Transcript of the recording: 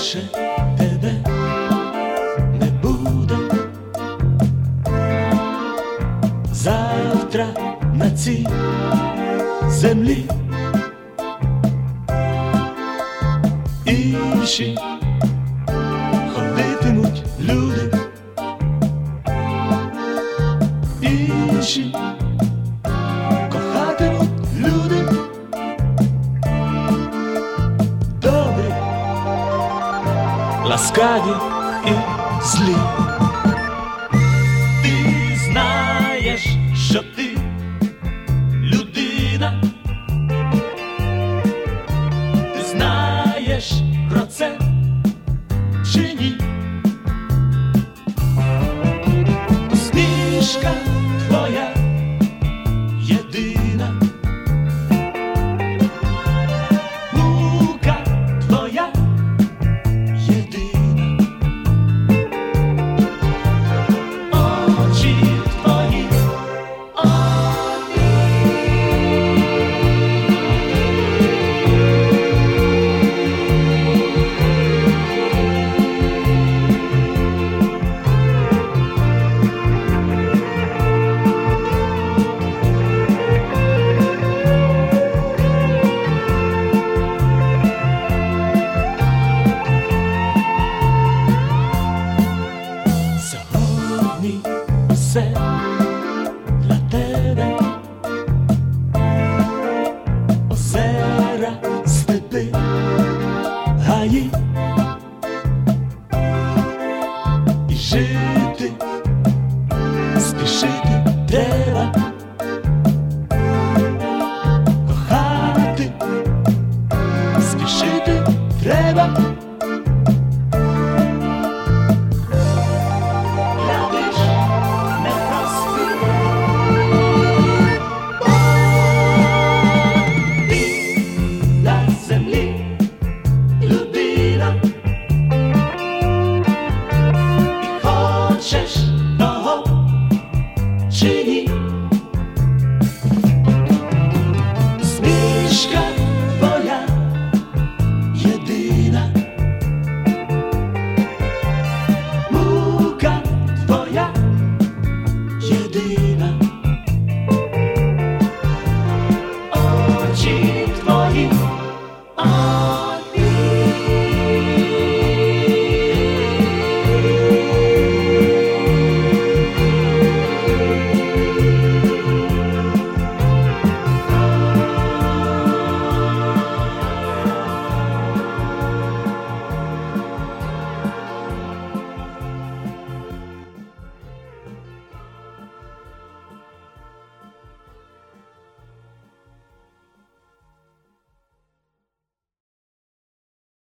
більше тебе не буде. Завтра на цій землі інші ходитимуть люди, інші. ласкаві і злі. Ти знаєш, що ти. J'ai 知识。